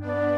you